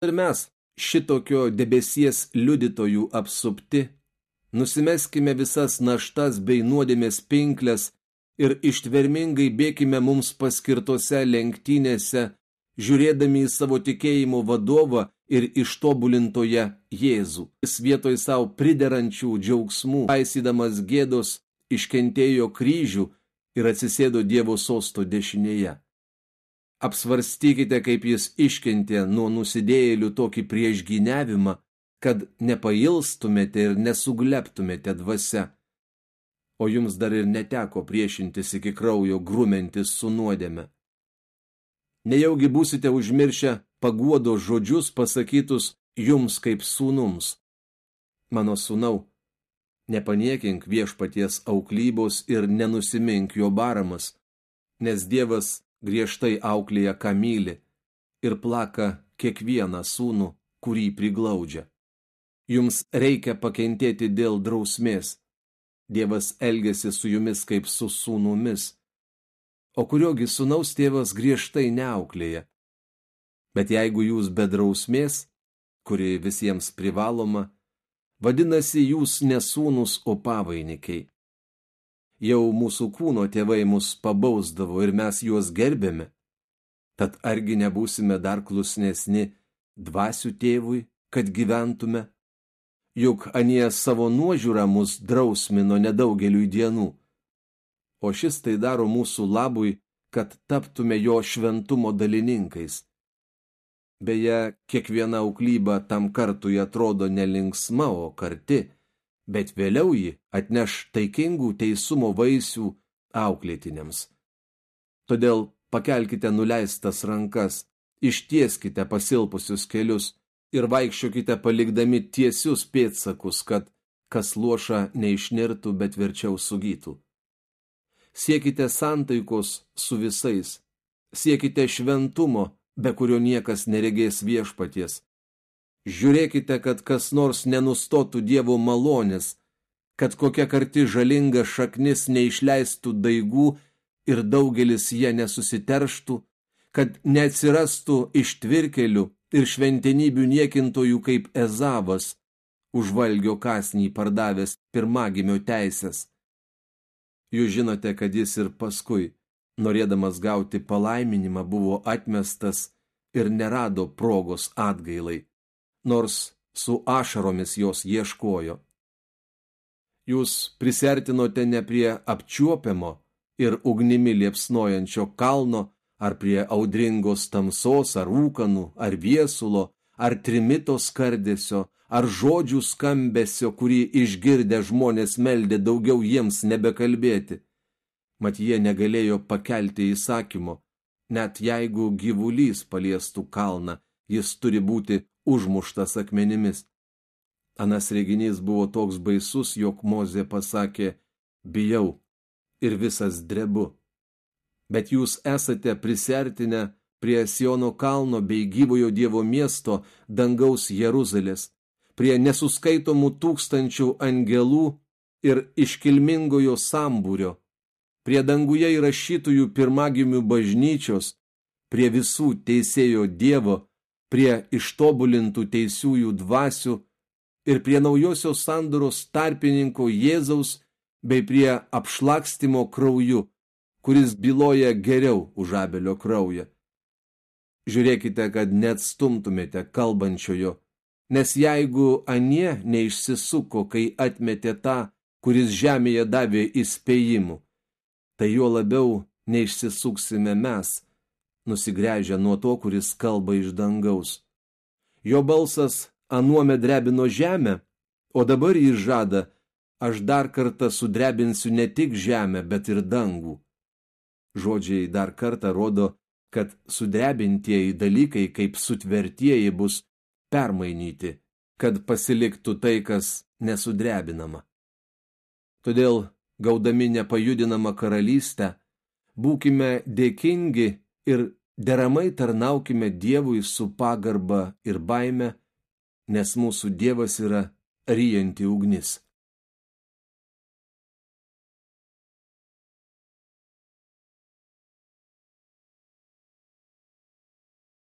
Ir mes, šitokio debesies liudytojų apsupti, nusimeskime visas naštas bei nuodėmės pinklės ir ištvermingai bėkime mums paskirtose lenktynėse, žiūrėdami į savo tikėjimo vadovą ir ištobulintoje Jėzų. Jis vietoj savo priderančių džiaugsmų, paisydamas gėdos, iškentėjo kryžių ir atsisėdo Dievo sosto dešinėje. Apsvarstykite, kaip jis iškentė nuo nusidėjėlių tokį priešgyniavimą, kad nepailstumėte ir nesugleptumėte dvasia. O jums dar ir neteko priešintis iki kraujo grumentis su nuodėme. Nejaugi būsite užmiršę paguodo žodžius pasakytus jums kaip sūnums. Mano sūnau, nepaniekink viešpaties auklybos ir nenusimink jo baramas, nes Dievas griežtai auklėja kamylį ir plaka kiekvieną sūnų, kurį priglaudžia. Jums reikia pakentėti dėl drausmės. Dievas elgesi su jumis kaip su sūnumis o kuriogi sunaus tėvas griežtai neauklėja. Bet jeigu jūs be drausmės, kuri visiems privaloma, vadinasi jūs nesūnus, o pavainikiai. Jau mūsų kūno tėvai mus pabausdavo ir mes juos gerbėme. Tad argi nebūsime dar klusnesni dvasių tėvui, kad gyventume? Juk anie savo nuožiūrą mus drausmino nedaugeliui dienų o šis tai daro mūsų labui, kad taptume jo šventumo dalininkais. Beje, kiekviena auklyba tam kartui atrodo nelinksma, o karti, bet vėliau ji atneš taikingų teisumo vaisių auklėtiniams. Todėl pakelkite nuleistas rankas, ištieskite pasilpusius kelius ir vaikščiokite palikdami tiesius pėtsakus, kad kas luoša neišnirtų, bet verčiau sugytų siekite santaikos su visais, siekite šventumo, be kurio niekas neregės viešpaties. Žiūrėkite, kad kas nors nenustotų Dievo malonės, kad kokia karti žalinga šaknis neišleistų daigų ir daugelis jie nesusiterštų, kad neatsirastų ištvirkelių ir šventenybių niekintojų kaip Ezavas, užvalgio kasnį pardavęs pirmagimio teisės. Jūs žinote, kad jis ir paskui, norėdamas gauti palaiminimą, buvo atmestas ir nerado progos atgailai, nors su ašaromis jos ieškojo. Jūs prisertinote ne prie apčiuopiamo ir ugnimi liepsnojančio kalno, ar prie audringos tamsos, ar ūkanų, ar viesulo, ar trimito skardesio, ar žodžių skambesio, kurį išgirdę žmonės meldė daugiau jiems nebekalbėti. Mat jie negalėjo pakelti įsakymo, net jeigu gyvulys paliestų kalną, jis turi būti užmuštas akmenimis. Anas reginys buvo toks baisus, jog Mozė pasakė, bijau ir visas drebu. Bet jūs esate prisertinę prie Siono kalno bei gyvojo Dievo miesto dangaus Jeruzalės prie nesuskaitomų tūkstančių angelų ir iškilmingojo sambūrio, prie danguje įrašytųjų pirmagimių bažnyčios, prie visų teisėjo Dievo, prie ištobulintų teisiųjų dvasių ir prie naujosios sandoros tarpininko Jėzaus bei prie apšlakstimo krauju, kuris byloja geriau už abelio kraują. Žiūrėkite, kad net stumtumėte kalbančiojo Nes jeigu anie neišsisuko, kai atmetė tą, kuris žemėje davė įspėjimų, tai jo labiau neišsisuksime mes, nusigręžę nuo to, kuris kalba iš dangaus. Jo balsas anuome drebino žemę, o dabar jis žada, aš dar kartą sudrebinsiu ne tik žemę, bet ir dangų. Žodžiai dar kartą rodo, kad sudrebintieji dalykai kaip sutvertieji bus permainyti, kad pasiliktų tai, kas nesudrebinama. Todėl, gaudami nepajudinamą karalystę, būkime dėkingi ir deramai tarnaukime Dievui su pagarba ir baime, nes mūsų Dievas yra ryjanti ugnis.